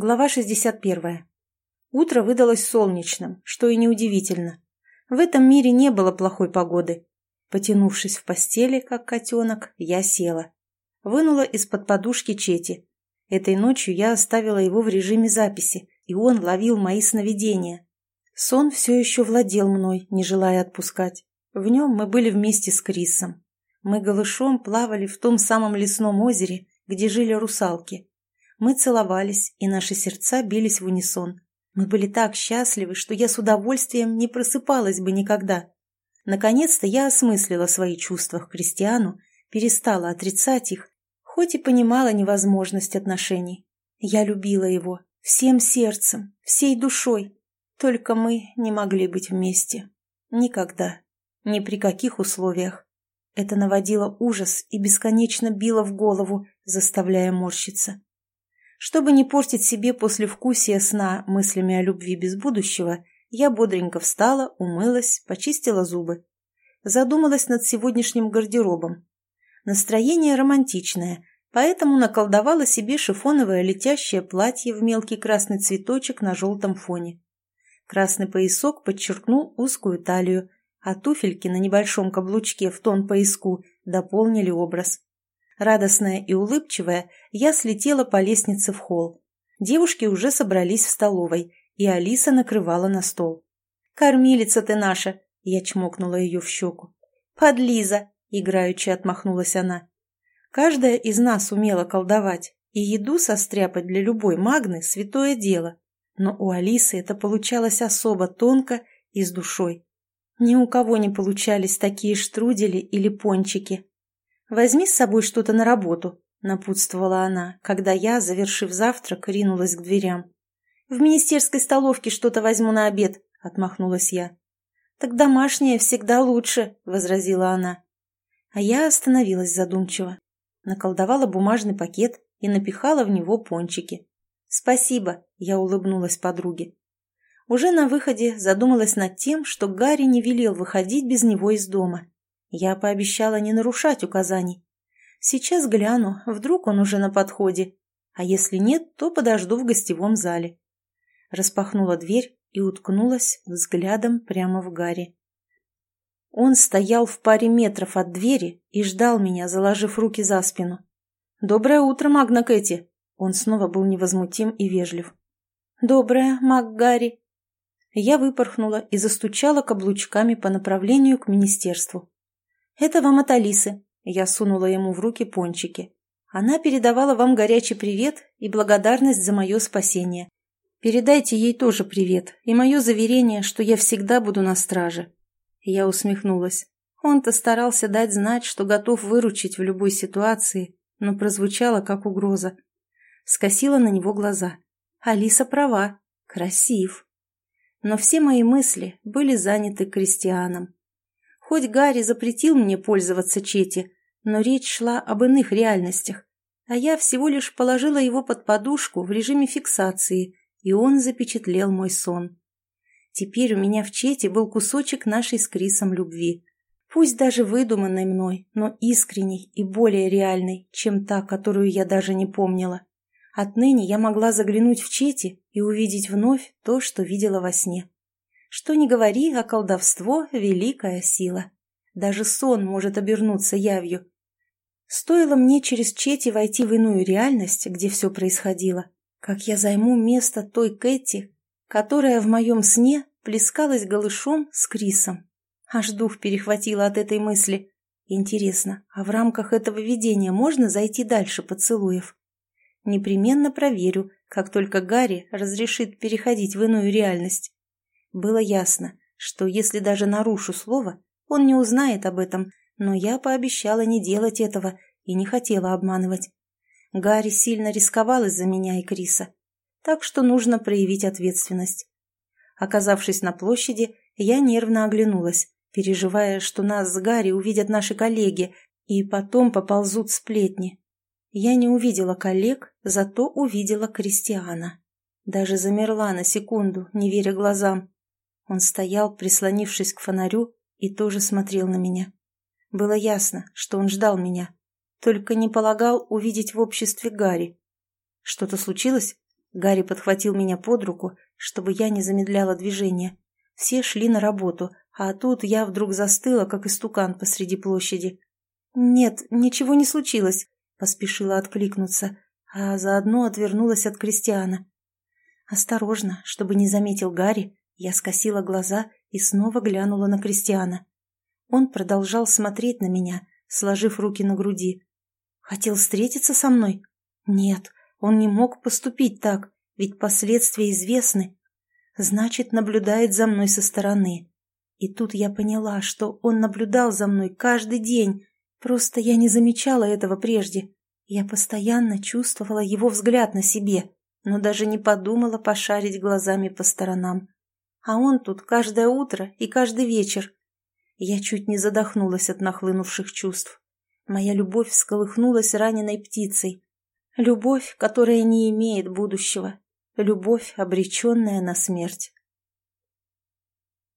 Глава 61. Утро выдалось солнечным, что и неудивительно. В этом мире не было плохой погоды. Потянувшись в постели, как котенок, я села. Вынула из-под подушки Чети. Этой ночью я оставила его в режиме записи, и он ловил мои сновидения. Сон все еще владел мной, не желая отпускать. В нем мы были вместе с Крисом. Мы голышом плавали в том самом лесном озере, где жили русалки. Мы целовались, и наши сердца бились в унисон. Мы были так счастливы, что я с удовольствием не просыпалась бы никогда. Наконец-то я осмыслила свои чувства к Кристиану, перестала отрицать их, хоть и понимала невозможность отношений. Я любила его всем сердцем, всей душой. Только мы не могли быть вместе. Никогда. Ни при каких условиях. Это наводило ужас и бесконечно било в голову, заставляя морщиться. Чтобы не портить себе послевкусие сна мыслями о любви без будущего, я бодренько встала, умылась, почистила зубы. Задумалась над сегодняшним гардеробом. Настроение романтичное, поэтому наколдовала себе шифоновое летящее платье в мелкий красный цветочек на желтом фоне. Красный поясок подчеркнул узкую талию, а туфельки на небольшом каблучке в тон пояску дополнили образ. Радостная и улыбчивая, я слетела по лестнице в холл. Девушки уже собрались в столовой, и Алиса накрывала на стол. «Кормилица ты наша!» — я чмокнула ее в щеку. «Подлиза!» — играючи отмахнулась она. Каждая из нас умела колдовать, и еду состряпать для любой магны — святое дело. Но у Алисы это получалось особо тонко и с душой. Ни у кого не получались такие штрудели или пончики, «Возьми с собой что-то на работу», — напутствовала она, когда я, завершив завтрак, ринулась к дверям. «В министерской столовке что-то возьму на обед», — отмахнулась я. «Так домашнее всегда лучше», — возразила она. А я остановилась задумчиво. Наколдовала бумажный пакет и напихала в него пончики. «Спасибо», — я улыбнулась подруге. Уже на выходе задумалась над тем, что Гарри не велел выходить без него из дома. Я пообещала не нарушать указаний. Сейчас гляну, вдруг он уже на подходе. А если нет, то подожду в гостевом зале. Распахнула дверь и уткнулась взглядом прямо в Гарри. Он стоял в паре метров от двери и ждал меня, заложив руки за спину. «Доброе утро, Магна Кэти!» Он снова был невозмутим и вежлив. «Доброе, Маг Гарри!» Я выпорхнула и застучала каблучками по направлению к министерству. «Это вам от Алисы». Я сунула ему в руки пончики. Она передавала вам горячий привет и благодарность за мое спасение. Передайте ей тоже привет и мое заверение, что я всегда буду на страже. Я усмехнулась. Он-то старался дать знать, что готов выручить в любой ситуации, но прозвучало как угроза. Скосила на него глаза. Алиса права. Красив. Но все мои мысли были заняты Кристианом. Хоть Гарри запретил мне пользоваться Чети, но речь шла об иных реальностях, а я всего лишь положила его под подушку в режиме фиксации, и он запечатлел мой сон. Теперь у меня в Чете был кусочек нашей с Крисом любви. Пусть даже выдуманной мной, но искренней и более реальной, чем та, которую я даже не помнила. Отныне я могла заглянуть в Чети и увидеть вновь то, что видела во сне. Что ни говори, а колдовство — великая сила. Даже сон может обернуться явью. Стоило мне через Чети войти в иную реальность, где все происходило, как я займу место той Кэти, которая в моем сне плескалась голышом с Крисом. Аж дух перехватило от этой мысли. Интересно, а в рамках этого видения можно зайти дальше поцелуев? Непременно проверю, как только Гарри разрешит переходить в иную реальность. Было ясно, что если даже нарушу слово, он не узнает об этом, но я пообещала не делать этого и не хотела обманывать. Гарри сильно рисковал из-за меня и Криса, так что нужно проявить ответственность. Оказавшись на площади, я нервно оглянулась, переживая, что нас с Гарри увидят наши коллеги и потом поползут сплетни. Я не увидела коллег, зато увидела Кристиана. Даже замерла на секунду, не веря глазам. Он стоял, прислонившись к фонарю, и тоже смотрел на меня. Было ясно, что он ждал меня, только не полагал увидеть в обществе Гарри. Что-то случилось? Гарри подхватил меня под руку, чтобы я не замедляла движение. Все шли на работу, а тут я вдруг застыла, как истукан посреди площади. «Нет, ничего не случилось», — поспешила откликнуться, а заодно отвернулась от Кристиана. Осторожно, чтобы не заметил Гарри, я скосила глаза и снова глянула на Кристиана. Он продолжал смотреть на меня, сложив руки на груди. Хотел встретиться со мной? Нет, он не мог поступить так, ведь последствия известны. Значит, наблюдает за мной со стороны. И тут я поняла, что он наблюдал за мной каждый день, просто я не замечала этого прежде. Я постоянно чувствовала его взгляд на себе, но даже не подумала пошарить глазами по сторонам. А он тут каждое утро и каждый вечер. Я чуть не задохнулась от нахлынувших чувств. Моя любовь всколыхнулась раненой птицей. Любовь, которая не имеет будущего. Любовь, обреченная на смерть.